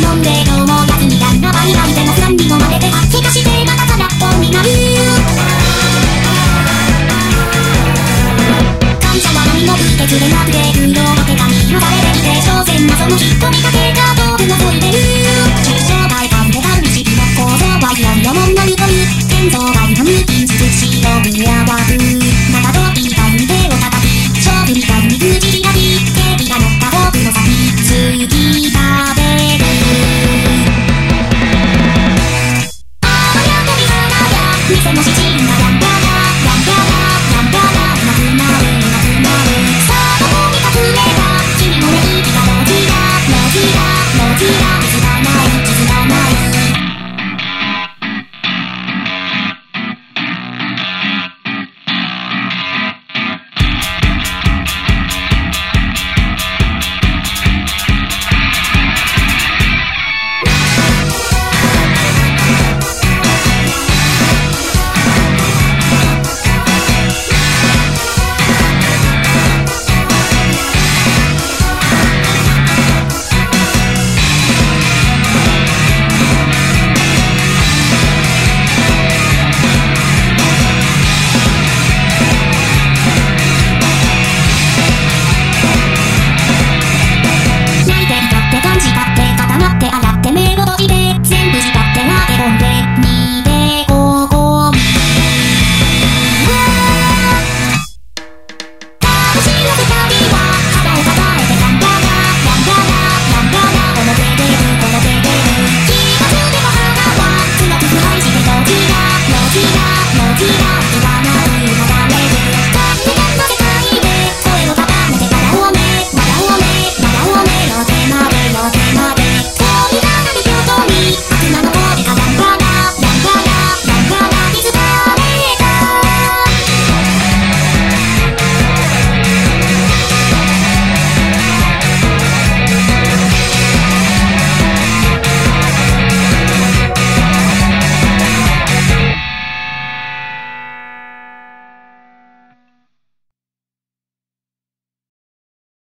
飲んで我そんんんなくなるなくなるさあどこに隠れた君のね息がロジラロジラロジら